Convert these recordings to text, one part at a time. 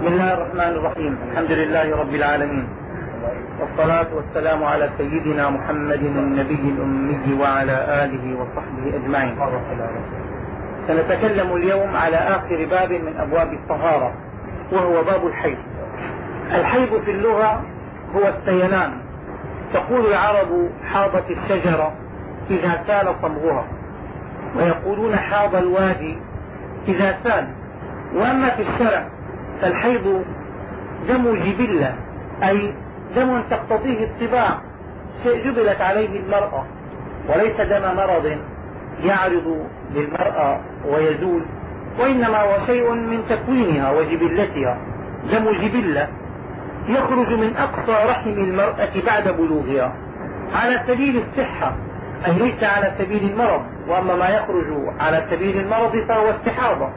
بسم الله الرحمن الرحيم الحمد لله رب العالمين والصلاة والسلام على سيدنا محمد النبي الأمي وعلى آله وصحبه أجمعين سنتكلم اليوم على آخر باب من أبواب الطهارة وهو باب الحيض الحيض في اللغة هو السيلان تقول العرب حاضت الشجرة إذا سال صمغها ويقولون حاض الوادي إذا سال وأما في الشرع فالحيض دم جبلة أي دم تقتضيه الطباع شيء جبلت عليه المرأة وليس دم مرض يعرض للمرأة ويزول وإنما هو شيء من تكوينها وجبلتها دم جبلة يخرج من أقصى رحم المرأة بعد بلوغها. على سبيل الصحة أي ليس على سبيل المرض وأما ما يخرج على سبيل المرض فهو استحاضة.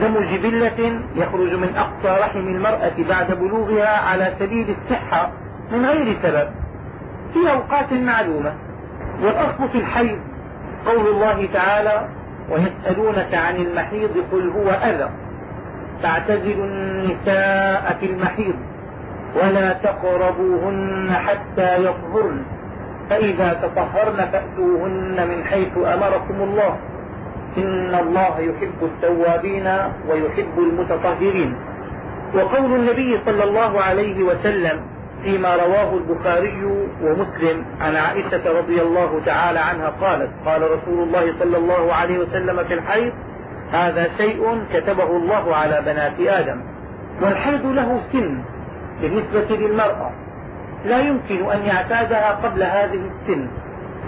دم جبلة يخرج من أقصى رحم المرأة بعد بلوغها على سبيل الصحة من غير سبب في أوقات معلومة. والأصل في الحيض قول الله تعالى ويسألونك عن المحيض قل هو أذى فاعتزلوا النساء في المحيض ولا تقربوهن حتى يطهرن فإذا تطهرن فأتوهن من حيث أمركم الله إن الله يحب التوابين ويحب المتطهرين. وقول النبي صلى الله عليه وسلم فيما رواه البخاري ومسلم عن عائشة رضي الله تعالى عنها قالت قال رسول الله صلى الله عليه وسلم في الحيض هذا شيء كتبه الله على بنات آدم. والحيض له سن بالنسبة للمرأة. لا يمكن أن يعتادها قبل هذه السن.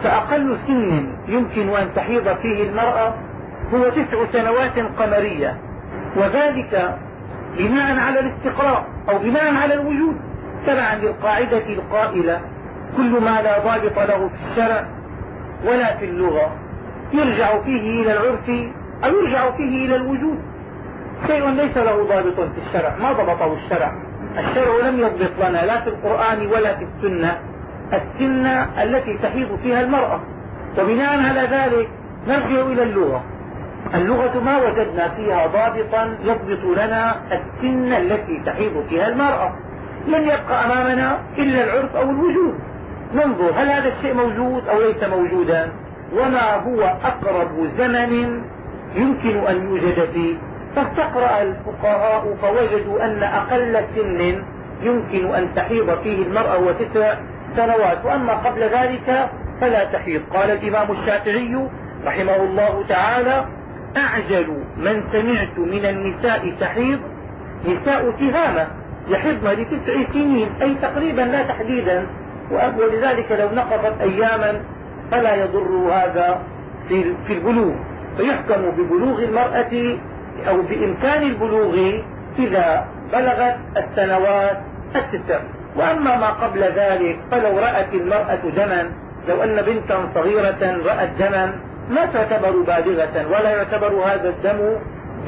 فأقل سن يمكن أن تحيض فيه المرأة هو تسع سنوات قمرية. وذلك بناء على الاستقراء أو بناء على الوجود تبعا للقاعدة القائلة كل ما لا ضابط له في الشرع ولا في اللغة يرجع فيه إلى العرف أو يرجع فيه إلى الوجود. شيء ليس له ضابط في الشرع ما ضبطه الشرع. الشرع لم يضبط لنا لا في القرآن ولا في السنة. السنة التي تحيض فيها المرأة. وبناء على ذلك نرجع إلى اللغة. اللغة ما وجدنا فيها ضابطا يضبط لنا السن التي تحيض فيها المرأة. لن يبقى أمامنا إلا العرف أو الوجود. ننظر هل هذا الشيء موجود أو ليس موجودا. وما هو أقرب زمن يمكن أن يوجد فيه. فاستقرأ الفقهاء فوجدوا أن أقل سن يمكن أن تحيض فيه المرأة هو تسع سنوات. وأما قبل ذلك فلا تحيض. قال الإمام الشافعي رحمه الله تعالى أعجل من سمعت من النساء تحيض نساء تهامة يحضن لتسع سنين أي تقريبا لا تحديدا ولذلك لو نقضت أياما فلا يضر هذا في البلوغ. فيحكم ببلوغ المرأة أو بإمكان البلوغ إذا بلغت السنوات التسع وأما ما قبل ذلك فلو رأت المرأة دما لو أن بنتا صغيرة رأت دما ما تعتبر بالغة ولا يعتبر هذا الدم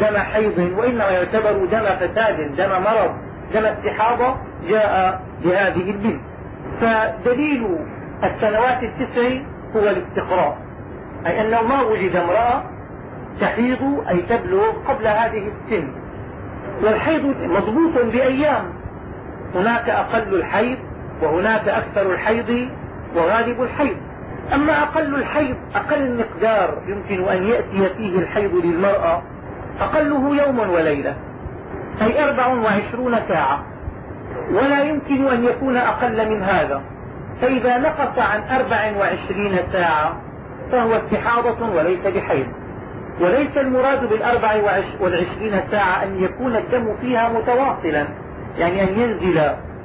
دم حيض وإنما يعتبر دم فساد دم مرض دم استحاضة جاء بهذه البنت فدليل السنوات التسع هو الاستقراء أي أنه ما وجد امرأة تحيض أي تبلغ قبل هذه السن. والحيض مضبوط بأيام. هناك أقل الحيض وهناك أكثر الحيض وغالب الحيض. أما أقل الحيض أقل مقدار يمكن أن يأتي فيه الحيض للمرأة أقله يوم وليلة أي أربع وعشرون ساعة ولا يمكن أن يكون أقل من هذا. فإذا نقص عن أربع وعشرين ساعة فهو استحاضة وليس بحيض. وليس المراد بالأربع والعشرين ساعة أن يكون الدم فيها متواصلا يعني أن ينزل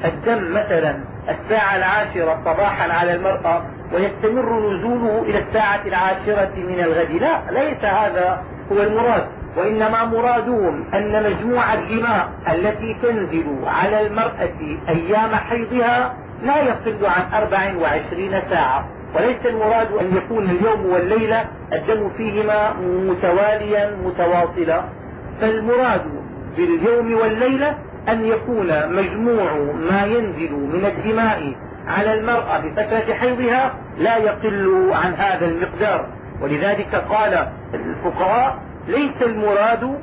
الدم مثلا الساعة العاشرة صباحا على المرأة ويستمر نزوله إلى الساعة العاشرة من الغد. لا ليس هذا هو المراد. وإنما مرادهم أن مجموع الدماء التي تنزل على المرأة أيام حيضها لا يقل عن أربع وعشرين ساعة. وليس المراد أن يكون اليوم والليلة الدم فيهما متواليا متواصلا. فالمراد باليوم والليلة أن يكون مجموع ما ينزل من الدماء على المرأة بفترة حيضها لا يقل عن هذا المقدار. ولذلك قال الفقهاء ليس المراد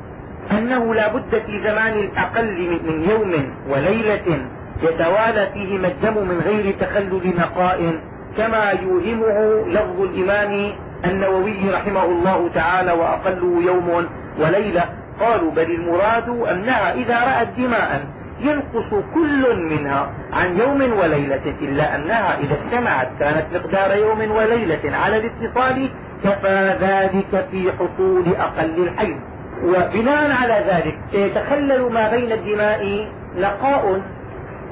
أنه لا بد في زمان الأقل من يوم وليلة يتوالى فيهما الدم من غير تخلل نقاء كما يوهمه لفظ الإمام النووي رحمه الله تعالى وأقله يوم وليلة. قالوا بل المراد أنها إذا رأت دماء. ينقص كل منها عن يوم وليلة إلا أنها إذا اجتمعت كانت مقدار يوم وليلة على الاتصال كفى ذلك في حصول أقل الحيض وبناء على ذلك يتخلل ما بين الدماء نقاء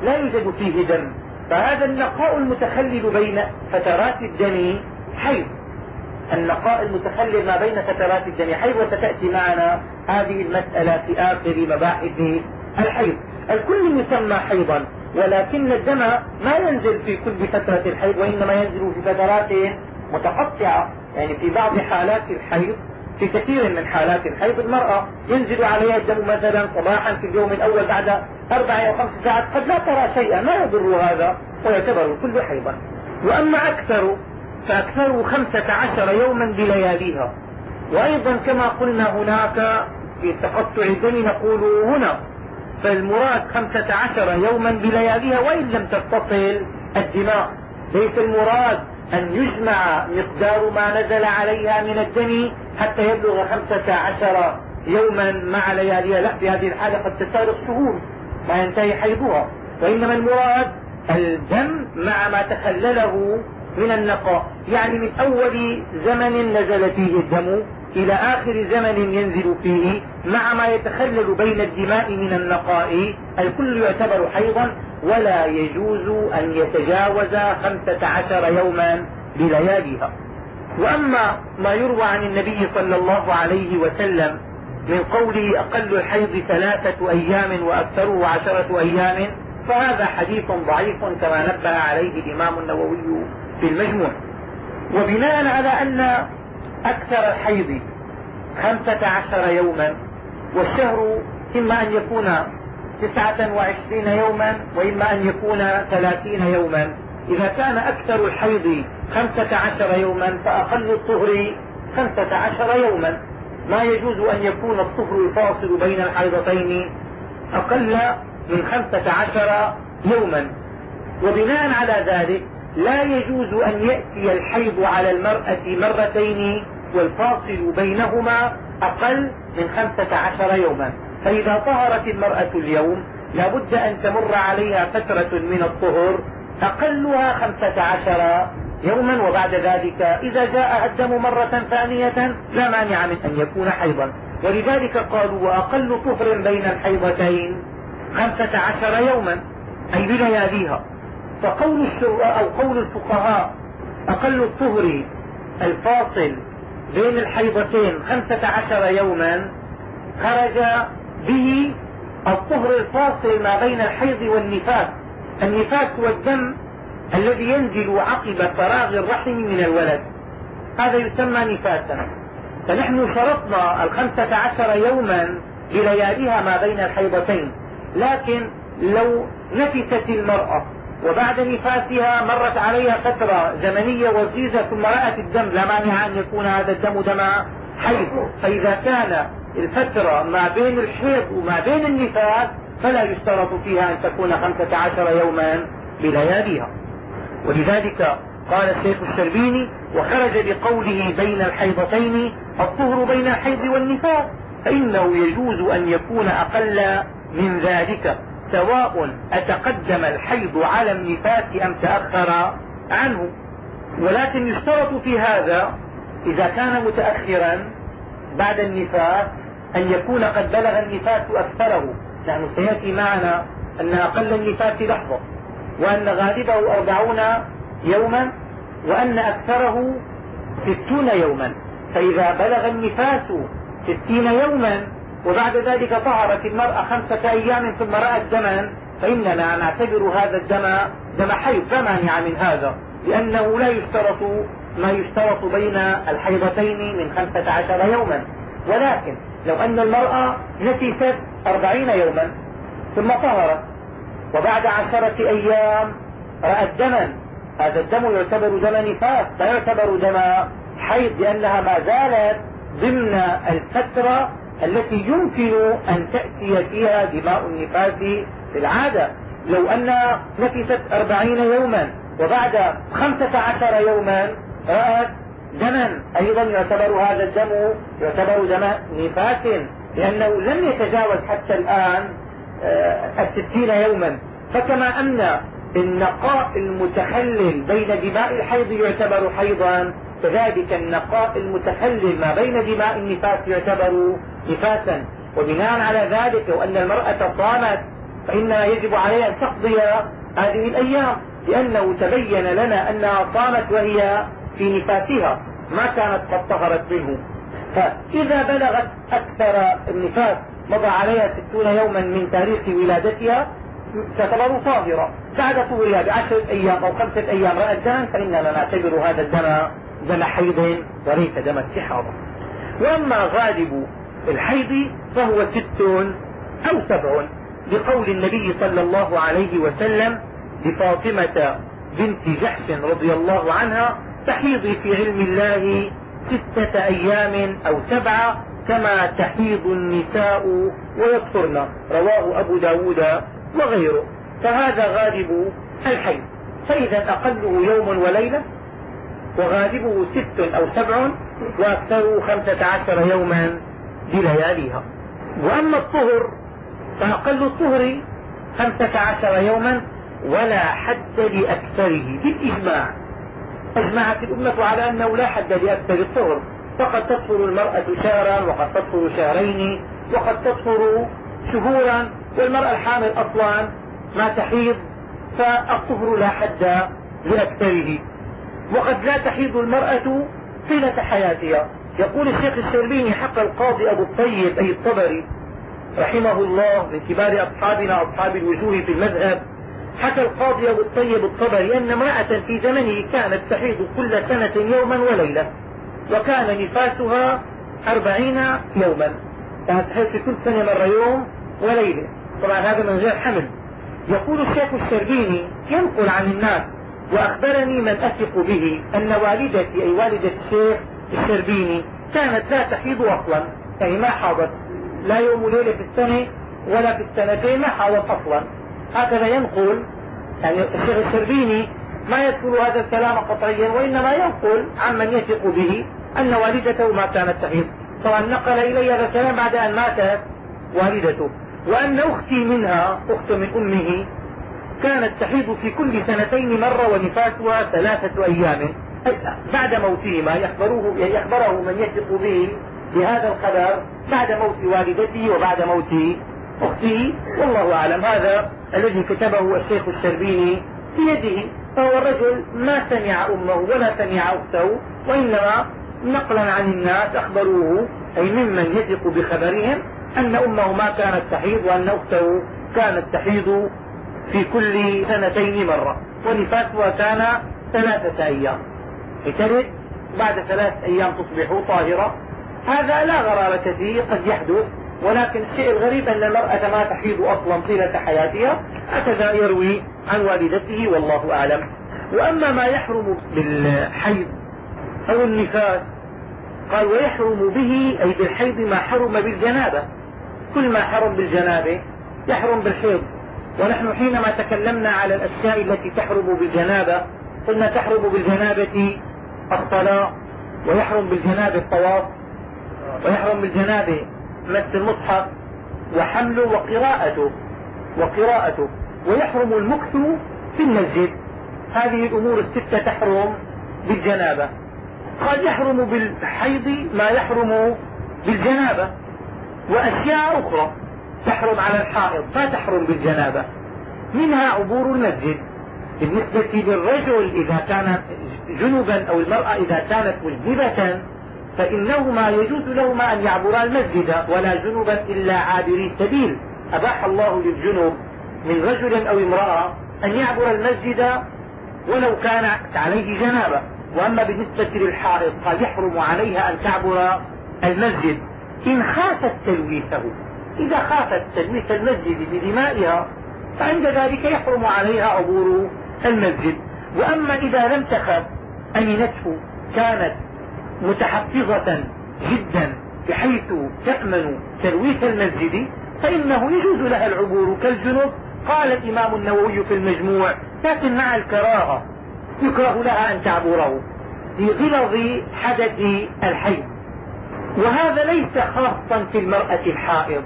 لا يوجد فيه دم. فهذا النقاء المتخلل بين فترات الدم حيض النقاء المتخلل ما بين فترات الدم حيض وستأتي معنا هذه المسألة في آخر مباحث الحيض الكل يسمى حيضا ولكن الدم ما ينزل في كل فترة الحيض وإنما ينزل في فترات متقطعة. يعني في بعض حالات الحيض في كثير من حالات الحيض المرأة ينزل عليها الدم مثلا صباحا في اليوم الأول بعد أربع أو خمس ساعات قد لا ترى شيئا ما يضر هذا ويعتبر الكل حيضا. وأما أكثر فأكثره خمسة عشر يوما بلياليها. وأيضا كما قلنا هناك في تقطع الدم نقول هنا فالمراد خمسة عشر يوما بلياليها وإن لم تتصل الدماء. ليس المراد أن يجمع مقدار ما نزل عليها من الدم حتى يبلغ خمسة عشر يوما مع لياليها. لا في هذه الحالة قد تستغرق شهور ما ينتهي حيضها. وإنما المراد الدم مع ما تخلله من النقاء. يعني من أول زمن نزل فيه الدم إلى آخر زمن ينزل فيه مع ما يتخلل بين الدماء من النقاء الكل يعتبر حيضا ولا يجوز أن يتجاوز خمسة عشر يوما بلياليها. وأما ما يروى عن النبي صلى الله عليه وسلم من قوله أقل الحيض ثلاثة أيام وأكثره عشرة أيام فهذا حديث ضعيف كما نبه عليه الإمام النووي في المجموع. وبناء على أن أكثر الحيض خمسة عشر يوما والشهر إما أن يكون تسعة وعشرين يوما وإما أن يكون ثلاثين يوما. إذا كان أكثر الحيض خمسة عشر يوما فأقل الطهر خمسة عشر يوما. ما يجوز أن يكون الطهر الفاصل بين الحيضتين أقل من خمسة عشر يوما. وبناء على ذلك لا يجوز أن يأتي الحيض على المرأة مرتين والفاصل بينهما أقل من خمسة عشر يوما. فإذا طهرت المرأة اليوم لا بد أن تمر عليها فترة من الطهر أقلها خمسة عشر يوما وبعد ذلك إذا جاء الدم مرة ثانية لا مانع من أن يكون حيضا. ولذلك قالوا وأقل طهر بين الحيضتين خمسة عشر يوما أي بلياليها فقول أو قول الفقهاء أقل الطهر الفاصل بين الحيضتين خمسة عشر يوما خرج به الطهر الفاصل ما بين الحيض والنفاس. النفاس هو الدم الذي ينزل عقب فراغ الرحم من الولد. هذا يسمى نفاسا. فنحن شرطنا الخمسة عشر يوما بلياليها ما بين الحيضتين. لكن لو نفست المرأة وبعد نفاسها مرت عليها فترة زمنية وجيزة ثم رأت الدم. لا مانع أن يكون هذا الدم دم حيض فإذا كان الفترة ما بين الحيض وما بين النفاس فلا يشترط فيها أن تكون خمسة عشر يوما بلياليها. ولذلك قال الشيخ الشربيني وخرج بقوله بين الحيضتين الطهر بين الحيض والنفاس. فإنه يجوز أن يكون أقل من ذلك. سواء أتقدم الحيض على النفاس أم تأخر عنه. ولكن يشترط في هذا إذا كان متأخرا بعد النفاس أن يكون قد بلغ النفاس أكثره. نحن سيأتي معنا أن أقل النفاس لحظة وأن غالبه أربعون يوما وأن أكثره ستون يوما. فإذا بلغ النفاس ستين يوما وبعد ذلك طهرت المرأة خمسة أيام ثم رأت دما فإننا نعتبر هذا الدم دم حيض لا مانع من هذا لأنه لا يشترط ما يشترط بين الحيضتين من خمسة عشر يوما. ولكن لو أن المرأة نفست أربعين يوما ثم طهرت وبعد عشرة أيام رأت دما هذا الدم يعتبر دم نفاس لا يعتبر دم حيض لأنها ما زالت ضمن الفترة التي يمكن أن تأتي فيها دماء النفاس في العادة لو أن نفست أربعين يوما وبعد خمسة عشر يوما رأت دما. أيضا يعتبر هذا الدم يعتبر دم نفاس لأنه لم يتجاوز حتى الآن آه، الستين يوما. فكما أن النقاء المتخلل بين دماء الحيض يعتبر حيضا كذلك النقاء المتخلل ما بين دماء النفاس يعتبر نفاسا. وبناء على ذلك لو أن المرأة صامت فإنها يجب عليها أن تقضي هذه الأيام لأنه تبين لنا أنها صامت وهي في نفاسها ما كانت قد طهرت منه. فإذا بلغت أكثر النفاس مضى عليها ستون يوما من تاريخ ولادتها تعتبر طاهرة بعد طهورها بعشرة أيام أو خمسة أيام رأت دما فإننا نعتبر هذا الدم دم حيض وليس دم استحاضة. وأما غالب الحيض فهو ست أو سبع لقول النبي صلى الله عليه وسلم لفاطمة بنت جحش رضي الله عنها تحيضي في علم الله ستة أيام أو سبعة كما تحيض النساء ويكثرن رواه أبو داود وغيره. فهذا غالب الحيض. فإذا أقله يوم وليلة وغالبه ست أو سبع وأكثره خمسة عشر يوما بلياليها. وأما الطهر فأقل الطهر خمسة عشر يوما ولا حد لأكثره بالإجماع. أجمعت الأمة على أنه لا حد لأكثر الطهر. فقد تطهر المرأة شهرا وقد تطهر شهرين وقد تطهر شهورا والمرأة الحامل أصلا ما تحيض فالطهر لا حد لأكثره. وقد لا تحيض المرأة طيلة حياتها. يقول الشيخ الشربيني حق القاضي أبو الطيب أي الطبري رحمه الله من كبار أصحابنا أصحاب الوجوه في المذهب حكى القاضي أبو الطيب الطبري أن امرأة في زمنه كانت تحيض كل سنة يوما وليلة وكان نفاسها أربعين يوما. كانت تحيض كل سنة مرة يوم وليلة. طبعا هذا من غير حمل. يقول الشيخ الشربيني ينقل عن الناس وأخبرني من أثق به أن والدتي أي والدة الشيخ الشربيني كانت لا تحيض أصلا يعني ما حاضت. لا يوم وليلة في السنة ولا في السنتين ما حاضت أصلا. هكذا ينقل يعني الشيخ الشربيني ما يذكر هذا الكلام قطعيا وإنما ينقل عمن يثق به أن والدته ما كانت تحيض. طبعا نقل إلي هذا الكلام بعد أن ماتت والدته. وأن أختي منها أخت من أمه كانت تحيض في كل سنتين مرة ونفاسها ثلاثة أيام. بعد موتهما يخبروه يخبره من يثق به بهذا الخبر بعد موت والدته وبعد موت أخته والله أعلم. هذا الذي كتبه الشيخ الشربيني في يده. فهو الرجل ما سمع أمه ولا سمع أخته وإنما نقلا عن الناس أخبروه أي ممن يثق بخبرهم أن أمه ما كانت تحيض وأن أخته كانت تحيض في كل سنتين مرة. ونفاسها كان ثلاثة أيام. اعترف بعد ثلاث أيام تصبح طاهرة. هذا لا غرابة فيه قد يحدث. ولكن الشيء الغريب أن المرأة ما تحيض أصلا طيلة حياتها. هكذا يروي عن والدته والله أعلم. وأما ما يحرم بالحيض أو النفاس قال ويحرم به أي بالحيض ما حرم بالجنابة. كل ما حرم بالجنابة يحرم بالحيض. ونحن حينما تكلمنا على الأشياء التي تحرم بالجنابة قلنا تحرم بالجنابة الصلاة ويحرم بالجنابة الطواف ويحرم بالجنابة مس المصحف وحمله وقراءته وقراءته ويحرم المكث في المسجد. هذه الأمور الستة تحرم بالجنابة. قد يحرم بالحيض ما يحرم بالجنابة وأشياء أخرى. تحرم على الحائض ما تحرم بالجنابة. منها عبور المسجد. بالنسبة للرجل إذا كان جنبا أو المرأة إذا كانت مجنبة فإنهما يجوز لهما أن يعبرا المسجد ولا جنبا إلا عابري السبيل. أباح الله للجنب من رجل أو امرأة أن يعبر المسجد ولو كان عليه جنابة. وأما بالنسبة للحائض قال يحرم عليها أن تعبر المسجد. إن خافت تلويثه. إذا خافت تلويث المسجد بدمائها فعند ذلك يحرم عليها عبور المسجد. وأما إذا لم تخف أمنته كانت متحفظة جدا بحيث تأمن تلويث المسجد فإنه يجوز لها العبور. كالجنوب قال الإمام النووي في المجموع لكن مع الكراهة يكره لها أن تعبره لغلظ حدث الحي. وهذا ليس خاصا في المرأة الحائض.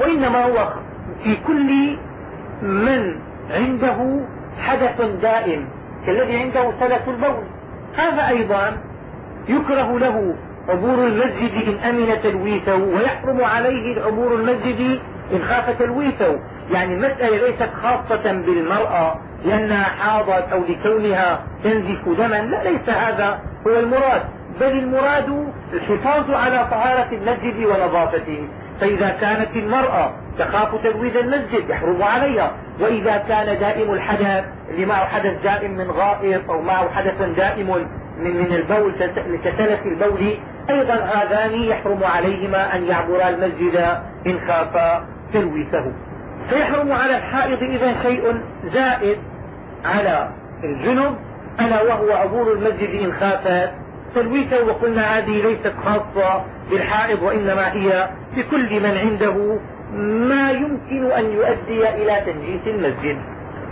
وإنما هو في كل من عنده حدث دائم كالذي عنده سلة البول. هذا أيضا يكره له عبور المسجد إن أمن تلويثه ويحرم عليه عبور المسجد إن خاف تلويثه. يعني المسألة ليست خاصة بالمرأة لأنها حاضت أو لكونها تنزف دما. لا ليس هذا هو المراد بل المراد الحفاظ على طهارة المسجد ونظافته. فإذا كانت المرأة تخاف تلويث المسجد يحرم عليها وإذا كان دائم الحدث اللي معه حدث دائم من غائط أو معه حدث دائم من من البول كسلف البول أيضا هذان يحرم عليهما أن يعبرا المسجد إن خافا تلويثه فيحرم على الحائض إذا شيء زائد على الجنب ألا وهو عبور المسجد إن خافت تلويثه وقلنا هذه ليست خاصة بالحائض وإنما هي بكل من عنده ما يمكن أن يؤدي إلى تنجيس المسجد.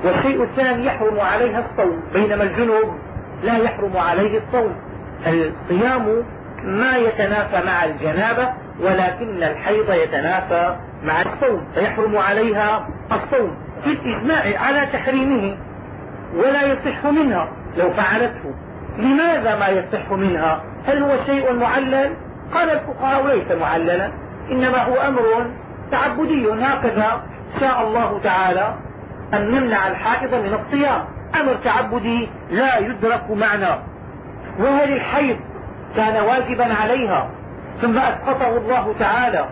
والشيء الثاني يحرم عليها الصوم بينما الجنوب لا يحرم عليه الصوم. الصيام ما يتنافى مع الجنابة ولكن الحيض يتنافى مع الصوم فيحرم عليها الصوم في الإجماع على تحريمه ولا يصح منها لو فعلته. لماذا ما يصح منها؟ هل هو شيء معلل؟ قال الفقهاء ليس معللا إنما هو أمر تعبدي هكذا. شاء الله تعالى أن نمنع الحائض من الصيام. أمر تعبدي لا يدرك معنى. وهل الحيض كان واجبا عليها؟ ثم أسقطه الله تعالى.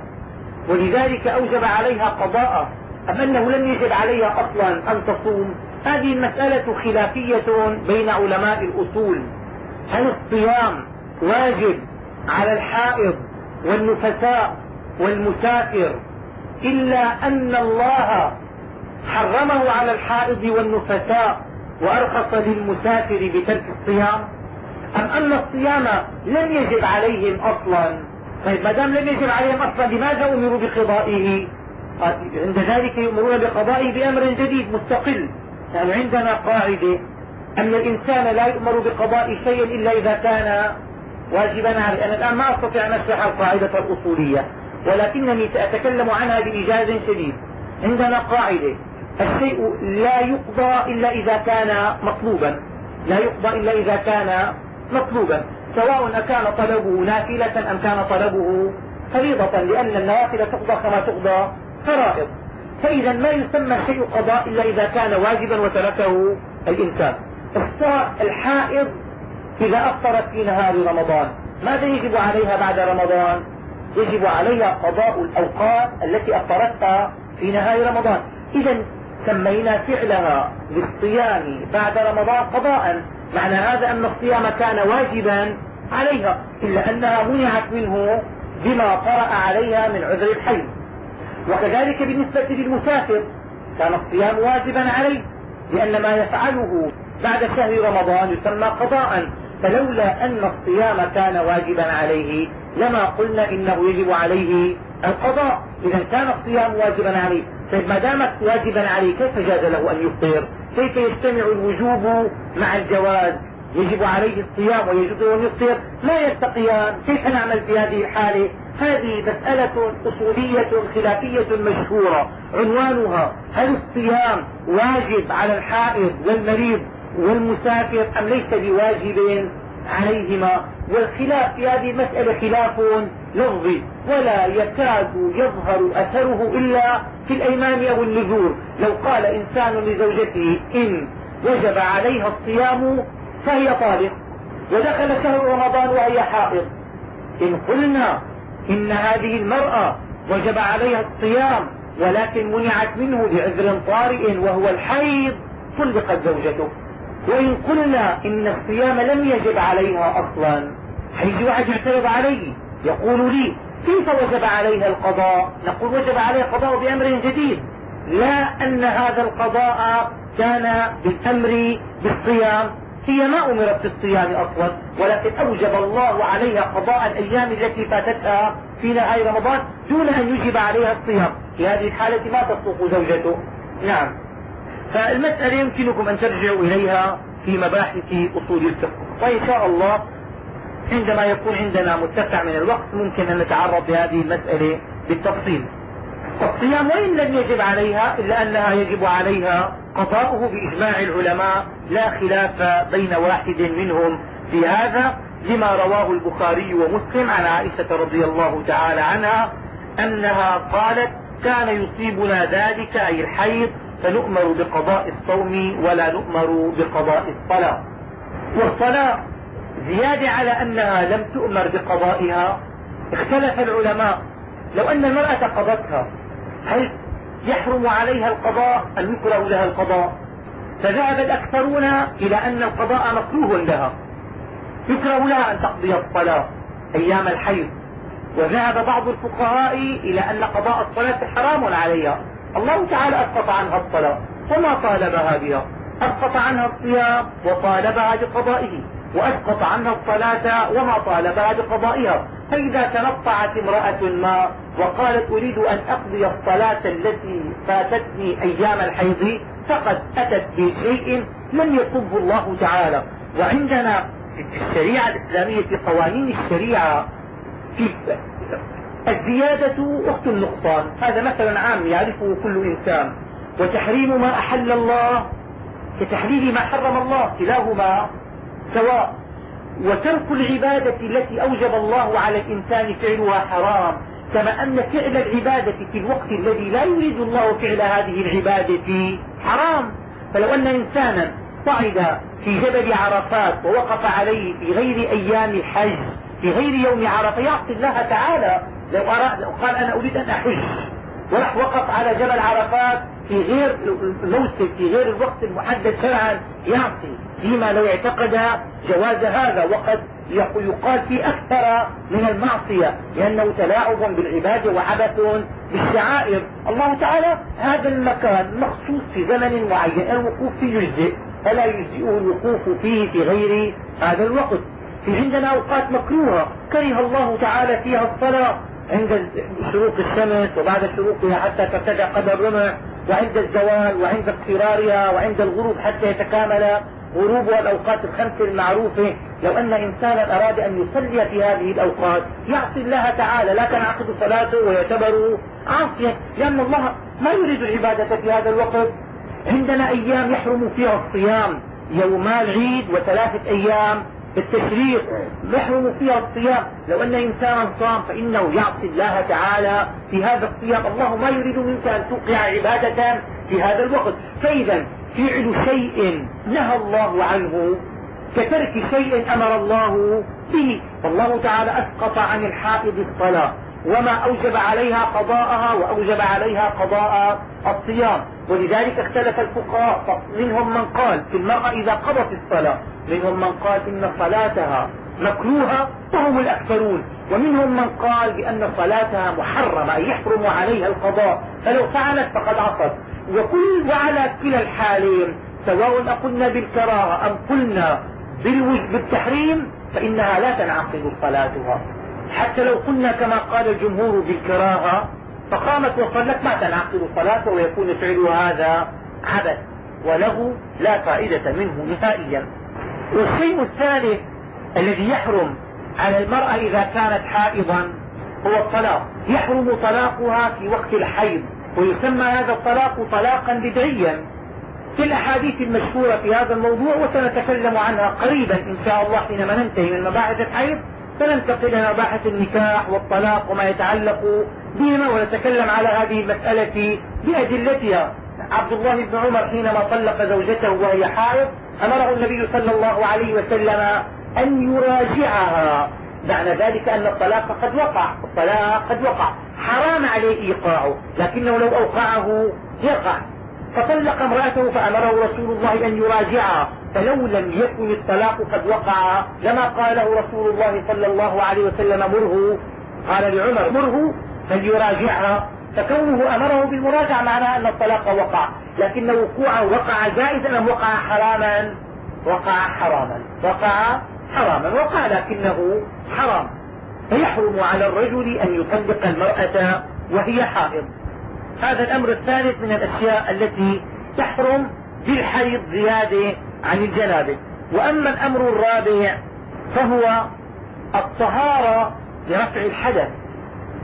ولذلك أوجب عليها قضاء. أم أنه لم يجب عليها أصلا أن تصوم؟ هذه المسألة خلافية بين علماء الأصول. هل الصيام واجب على الحائض والنفساء والمسافر إلا أن الله حرمه على الحائض والنفساء وأرخص للمسافر بترك الصيام؟ أم أن الصيام لم يجب عليهم أصلا؟ طيب ما دام لم يجب عليهم أصلا لماذا أمروا بقضائه؟ عند ذلك يؤمرون بقضائه بأمر جديد مستقل يعني عندنا قاعدة أن الإنسان لا يؤمر بقضاء شيء إلا إذا كان واجبا عليه. أنا الآن ما أستطيع أن أشرح القاعدة الأصولية ولكنني سأتكلم عنها بإيجاز شديد. عندنا قاعدة الشيء لا يقضى إلا إذا كان مطلوبا. لا يقضى إلا إذا كان مطلوبا. سواء أكان طلبه نافلة أم كان طلبه فريضة لأن النوافل تقضى كما تقضى فرائض. فإذا ما يسمى الشيء قضاء إلا إذا كان واجبا وتركه الإنسان. الحائض إذا أفطرت في نهار رمضان. ماذا يجب عليها بعد رمضان؟ يجب عليها قضاء الأوقات التي أفطرتها في نهار رمضان. إذا سمينا فعلها بالصيام بعد رمضان قضاء. معنى هذا أن الصيام كان واجبا عليها إلا أنها منعت منه بما طرأ عليها من عذر الحي. وكذلك بالنسبة للمسافر كان الصيام واجبا عليه لأن ما يفعله بعد شهر رمضان يسمى قضاء. فلولا أن الصيام كان واجبا عليه لما قلنا إنه يجب عليه القضاء. إذا كان الصيام واجبا عليه طيب ما دامت واجبا عليه كيف جاز له أن يفطر؟ كيف يجتمع الوجوب مع الجواز؟ يجب عليه الصيام ويجوز له أن يفطر؟ لا يتقيان كيف نعمل في هذه الحالة؟ هذه مسألة أصولية خلافية مشهورة. عنوانها هل الصيام واجب على الحائض والمريض؟ والمسافر أم ليس بواجب عليهما؟ والخلاف في هذه المسألة خلاف لفظي ولا يكاد يظهر أثره إلا في الأيمان أو النذور. لو قال إنسان لزوجته إن وجب عليها الصيام فهي طالق ودخل شهر رمضان وهي حائض. إن قلنا إن هذه المرأة وجب عليها الصيام ولكن منعت منه بعذر طارئ وهو الحيض طلقت زوجته. وإن قلنا إن الصيام لم يجب عليها أصلا هيجي واحد يعترض علي يقول لي كيف وجب عليها القضاء؟ نقول وجب عليها القضاء بأمر جديد لا أن هذا القضاء كان بالأمر بالصيام هي ما أمرت بالصيام أصلا ولكن أوجب الله عليها قضاء الأيام التي فاتتها في نهاية رمضان دون أن يجب عليها الصيام. في هذه الحالة ما تصدق زوجته. نعم. فالمسألة يمكنكم أن ترجعوا إليها في مباحث أصول الفقه. وإن شاء الله عندما يكون عندنا متسع من الوقت ممكن أن نتعرض لهذه المسألة بالتفصيل. الصيام وإن لم يجب عليها إلا أنها يجب عليها قضاؤه بإجماع العلماء لا خلاف بين واحد منهم في هذا لما رواه البخاري ومسلم عن عائشة رضي الله تعالى عنها أنها قالت كان يصيبنا ذلك أي الحيض فنؤمر بقضاء الصوم ولا نؤمر بقضاء الصلاة. والصلاة زيادة على أنها لم تؤمر بقضائها. اختلف العلماء. لو أن المرأة قضتها هل يحرم عليها القضاء؟ أم يكره لها القضاء؟ فذهب الأكثرون إلى أن القضاء مكروه لها. يكره لها أن تقضي الصلاة أيام الحيض. وذهب بعض الفقهاء إلى أن قضاء الصلاة حرام عليها. الله تعالى أسقط عنها الصلاة وما طالبها بها أسقط عنها الصيام وطالبها بقضائه وأسقط عنها الصلاة وما طالبها بقضائها. فإذا تنطعت امرأة ما وقالت أريد أن أقضي الصلاة التي فاتتني أيام الحيض فقد أتت بشيء لم يصبه الله تعالى. وعندنا في الشريعة الإسلامية في قوانين الشريعة في الزيادة أخت النقصان. هذا مثلا عام يعرفه كل إنسان. وتحريم ما أحل الله كتحليل ما حرم الله كلاهما سواء. وترك العبادة التي أوجب الله على الإنسان فعلها حرام كما أن فعل العبادة في الوقت الذي لا يريد الله فعل هذه العبادة حرام. فلو أن إنسانا صعد في جبل عرفات ووقف عليه في غير أيام الحج في غير يوم عرفة يعصي الله تعالى. لو, أراد لو قال أنا أريد أن أحج. وراح وقف على جبل عرفات في غير الموسم في غير الوقت المحدد شرعا. يعصي فيما لو اعتقد جواز هذا. وقد يقال في أكثر من المعصية لأنه تلاعب بالعبادة وعبث بالشعائر. الله تعالى هذا المكان مخصوص في زمن معين. الوقوف فيه يجزئ. فلا يجزئه الوقوف فيه في غير هذا الوقت. في عندنا أوقات مكروهة. كره الله تعالى فيها الصلاة. عند شروق الشمس وبعد شروقها حتى ترتفع قدر الرمح وعند الزوال وعند اقترارها وعند الغروب حتى يتكامل غروبها الأوقات الخمس المعروفة. لو أن إنسانا أراد أن يصلي في هذه الأوقات يعصي الله تعالى لا تنعقد صلاته ويعتبر عاصيا لأن الله ما يريد العبادة في هذا الوقت. عندنا أيام يحرم فيها الصيام يوما العيد وثلاثة أيام. بالتشريق يحرم فيها الصيام. لو أن إنسانا صام فإنه يعصي الله تعالى في هذا الصيام. الله ما يريد منك أن توقع عبادة في هذا الوقت. فإذا فعل شيء نهى الله عنه كترك شيء أمر الله به. فالله تعالى أسقط عن الحائض الصلاة وما أوجب عليها قضاءها وأوجب عليها قضاء الصيام. ولذلك اختلف الفقهاء منهم من قال في المرأة إذا قضت الصلاة منهم من قال إن صلاتها مكروهة وهم الأكثرون. ومنهم من قال بأن صلاتها محرمة يحرم عليها القضاء. فلو فعلت فقد عصت. وكل وعلى كلا الحالين سواء أقلنا بالكراهة أم قلنا بالتحريم فإنها لا تنعقد صلاتها. حتى لو قلنا كما قال الجمهور بالكراهة فقامت وصلت ما تنعقد صلاته ويكون فعل هذا عبث وله لا فائدة منه نهائيا. والشيء الثالث الذي يحرم على المرأة إذا كانت حائضا هو الطلاق. يحرم طلاقها في وقت الحيض ويسمى هذا الطلاق طلاقا بدعيا. في الأحاديث المشهورة في هذا الموضوع وسنتكلم عنها قريبا إن شاء الله حينما ننتهي من مباحث الحيض سننتقل إلى مباحث النكاح والطلاق وما يتعلق بهما ونتكلم على هذه المسألة بأدلتها. عبد الله بن عمر حينما طلق زوجته وهي حائض أمره النبي صلى الله عليه وسلم أن يراجعها. معنى ذلك أن الطلاق قد وقع الطلاق قد وقع. حرام عليه إيقاعه لكنه لو أوقعه يقع. فطلق امرأته فأمره رسول الله أن يراجعها فلو لم يكن الطلاق قد وقع لما قاله رسول الله صلى الله عليه وسلم مره. قال لعمر مره. فليراجعها. فكونه أمره بالمراجعة معناه أن الطلاق وقع لكن وقوعه وقع جائزا أم وقع حراما؟ وقع حراما. وقع حراما وقع لكنه حرام. فيحرم على الرجل أن يطلق المرأة وهي حائض. هذا الأمر الثالث من الأشياء التي تحرم بالحيض زيادة عن الجنابة. وأما الأمر الرابع فهو الطهارة لرفع الحدث.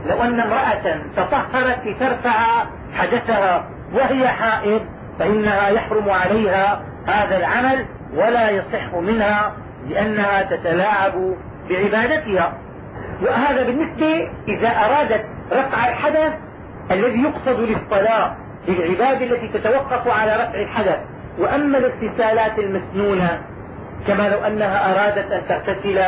لو أن امرأة تطهرت لترفع حدثها وهي حائض فإنها يحرم عليها هذا العمل ولا يصح منها لأنها تتلاعب بعبادتها. وهذا بالنسبة إذا أرادت رفع الحدث الذي يقصد للصلاة للعبادة التي تتوقف على رفع الحدث. وأما الاغتسالات المسنونة كما لو أنها أرادت أن تغتسل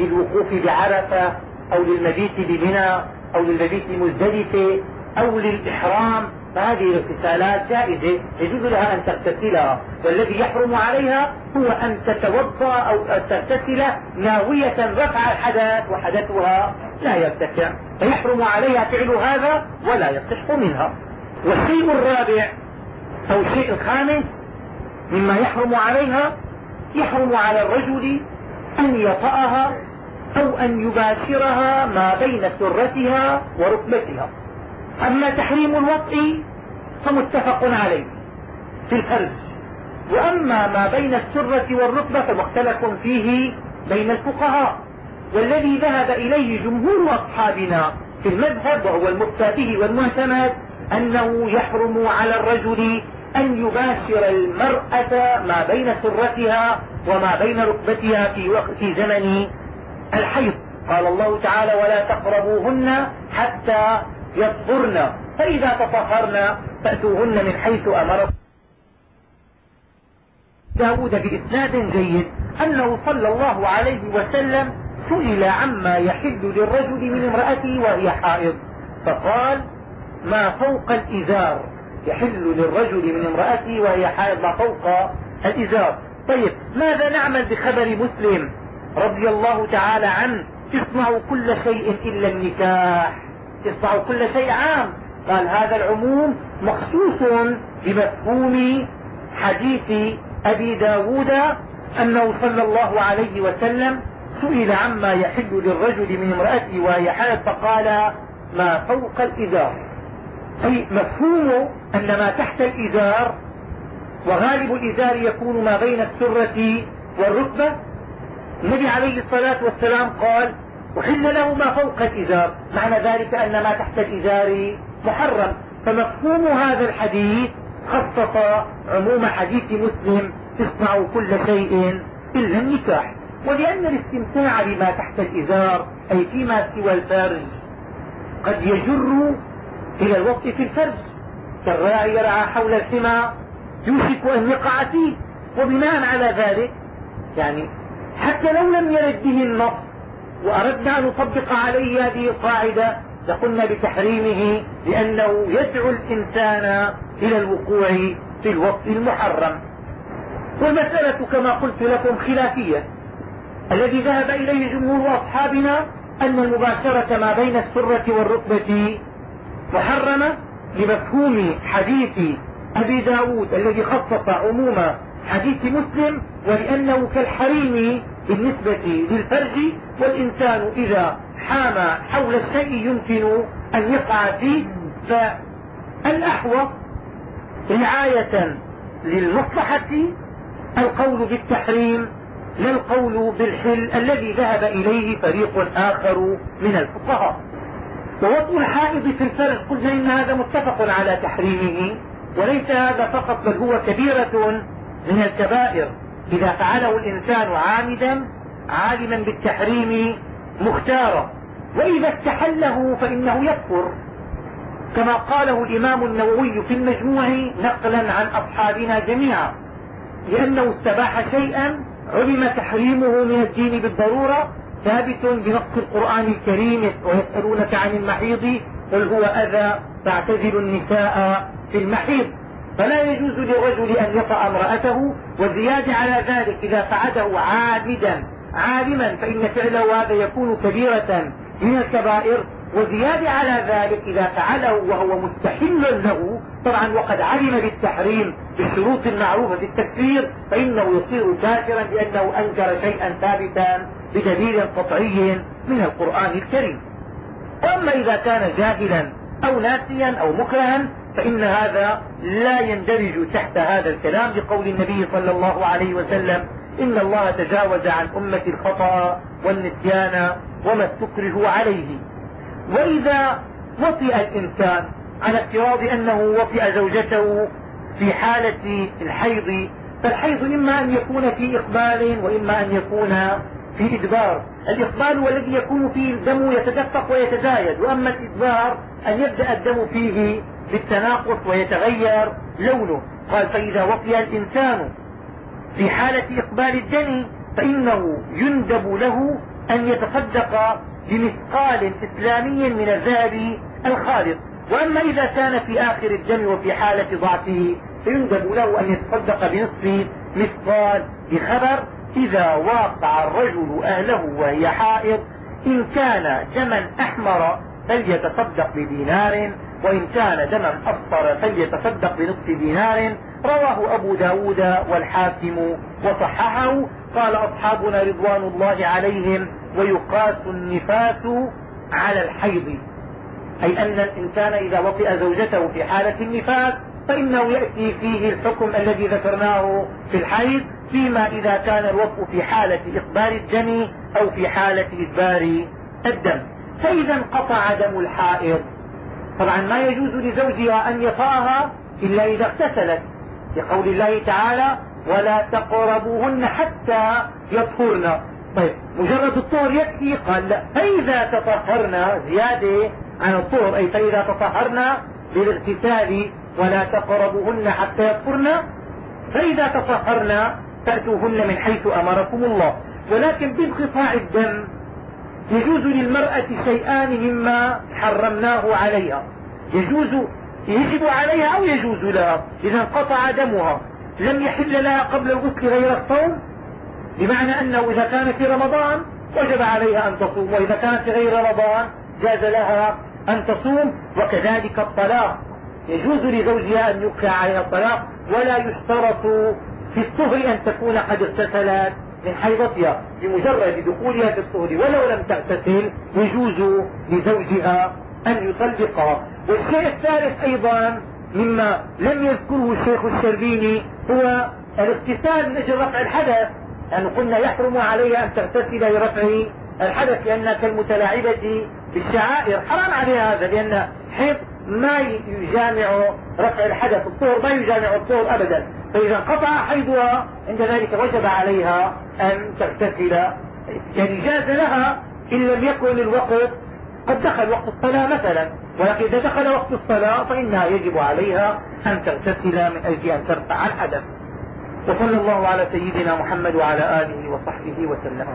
للوقوف بعرفة أو للمبيت بمنى أو للمبيت بمزدلفة أو للإحرام فهذه الاغتسالات جائزة يجوز لها أن تغتسلها والذي يحرم عليها هو أن تتوضأ أو أن تغتسل ناوية رفع الحدث وحدثها لا يرتفع فيحرم عليها فعل هذا ولا يصح منها. والشيء الرابع أو الشيء الخامس مما يحرم عليها يحرم على الرجل أن يطأها أو أن يباشرها ما بين سرتها وركبتها. أما تحريم الوطء فمتفق عليه في الفرج وأما ما بين السرة والركبة فمختلف فيه بين الفقهاء والذي ذهب إليه جمهور أصحابنا في المذهب وهو المفتى به والمعتمد أنه يحرم على الرجل أن يباشر المرأة ما بين سرتها وما بين ركبتها في وقت زمن الحيض. قال الله تعالى ولا تقربوهن حتى يطهرن فإذا تطهرن فأتوهن من حيث أمركم داود بإسناد جيد أنه صلى الله عليه وسلم سئل عما يحل للرجل من امرأته وهي حائض. فقال ما فوق الإزار يحل للرجل من امرأته وهي حائض؟ ما فوق الإزار. طيب ماذا نعمل بخبر مسلم رضي الله تعالى عنه اصنعوا كل شيء إلا النكاح؟ اصنعوا كل شيء عام. قال هذا العموم مخصوص بمفهوم حديث أبي ب داود أنه صلى الله عليه وسلم سئل عما يحل للرجل من امرأته وهي حائض فقال ما فوق الإزار. أي مفهوم أن ما تحت الإزار وغالب الإزار يكون ما بين السرة والركبة. النبي عليه الصلاة والسلام قال أحل له ما فوق الإزار. معنى ذلك أن ما تحت الإزار محرم. فمفهوم هذا الحديث خصص عموم حديث مسلم اصنعوا كل شيء إلا النكاح. ولأن الاستمتاع بما تحت الإزار أي فيما سوى الفرج قد يجر إلى الوقت في الفرج. كالراعي يرعى حول الحمى يوشك أن يقع فيه. وبناء على ذلك يعني حتى لو لم يرد به النص وأردنا أن نطبق عليه هذه القاعدة لقلنا بتحريمه لأنه يدعو الإنسان إلى الوقوع في الوقت المحرم. والمسألة كما قلت لكم خلافية. الذي ذهب إليه جمهور أصحابنا أن المباشرة ما بين السرة والركبة محرمة لمفهوم حديث أبي داود الذي خصص عموم حديث مسلم ولأنه كالحريم بالنسبة للفرج والإنسان إذا حام حول الشيء يمكن أن يقع فيه. فالأحوط رعاية للمصلحة القول بالتحريم لا القول بالحل الذي ذهب إليه فريق آخر من الفقهاء. ووضع الحائض في الفرج قلنا إن هذا متفق على تحريمه وليس هذا فقط بل هو كبيرة من الكبائر. إذا فعله الإنسان عامدا عالما بالتحريم مختارا وإذا استحله فإنه يكفر. كما قاله الإمام النووي في المجموع نقلا عن أصحابنا جميعا لأنه استباح شيئا علم تحريمه من الدين بالضرورة ثابت بنص القرآن الكريم ويسألونك عن المحيض قل هو أذى فاعتزلوا النساء في المحيض. فلا يجوز للرجل أن يطأ امرأته والزيادة على ذلك إذا فعله عامدا عالما فإن فعله هذا يكون كبيرة من الكبائر. وزيادة على ذلك إذا فعله وهو مستحل له طبعا وقد علم بالتحريم بالشروط المعروفة في التكفير فإنه يصير كافرا لأنه أنكر شيئا ثابتا بدليل قطعي من القرآن الكريم. واما إذا كان جاهلا أو ناسيا أو مكرها فإن هذا لا يندرج تحت هذا الكلام لقول النبي صلى الله عليه وسلم إن الله تجاوز عن أمة الخطأ والنسيان وما استكره عليه. وإذا وطئ الإنسان على افتراض أنه وطئ زوجته في حالة الحيض فالحيض إما أن يكون في إقبال وإما أن يكون في إدبار. الإقبال هو الذي يكون فيه الدم يتدفق ويتزايد وأما الإدبار أن يبدأ الدم فيه بالتناقص ويتغير لونه. قال فإذا وقي الإنسان في حالة إقبال الدم فإنه يندب له أن يتصدق بمثقال إسلامي من الذهب الخالص. وأما إذا كان في آخر الدم وفي حالة ضعفه فيندب له أن يتصدق بنصف مثقال بخبر. إذا واقع الرجل أهله وهي حائض إن كان دما أحمر فليتصدق بدينار وإن كان دما أصفر فليتصدق بنصف دينار. رواه أبو ب داود والحاكم وصححه. قال أصحابنا رضوان الله عليهم ويقاس النفاس على الحيض. أي أن الإنسان إذا وطئ زوجته في حالة النفاس فإنه يأتي فيه الحكم الذي ذكرناه في الحيض فيما إذا كان الوطء في حالة إقبال الدم أو في حالة إدبار الدم. فإذا انقطع دم الحائض. طبعا ما يجوز لزوجها أن يطأها إلا إذا اغتسلت. لقول الله تعالى ولا تقربوهن حتى يطهرن طيب مجرد الطهر يكفي؟ قال لا. فإذا تطهرن زيادة عن الطهر أي فإذا تطهرن بالاغتسال ولا تقربوهن حتى يطهرن فإذا تطهرن تأتوهن من حيث أمركم الله. ولكن بانقطاع الدم يجوز للمرأة شيئان مما حرمناه عليها. يجوز يجب عليها أو يجوز لها؟ إذا انقطع دمها. لم يحل لها قبل الغسل غير الصوم؟ بمعنى أنه إذا كان في رمضان وجب عليها أن تصوم وإذا كانت في غير رمضان جاز لها أن تصوم وكذلك الطلاق. يجوز لزوجها أن يوقع عليها الطلاق ولا يشترط في الطهر أن تكون قد اغتسلت. من حيضتها بمجرد دخولها في الطهر ولو لم تغتسل يجوز لزوجها أن يطلقها. والشيء الثالث أيضا مما لم يذكره الشيخ الشربيني هو الاغتسال من أجل رفع الحدث. لأنه قلنا يحرم عليها أن تغتسل لرفع الحدث لأنها كالمتلاعبة بالشعائر. حرام عليها هذا لأن حيض ما يجامع رفع الحدث. الطهر ما يجامع الطهر أبدا. فإذا انقطع حيضها عند ذلك وجب عليها أن تغتسل. يعني جاز لها إن لم يكن الوقت قد دخل وقت الصلاة مثلا. ولكن إذا دخل وقت الصلاة فإنها يجب عليها أن تغتسل من أجل أن ترفع الحدث وصلى الله على سيدنا محمد وعلى آله وصحبه وسلم.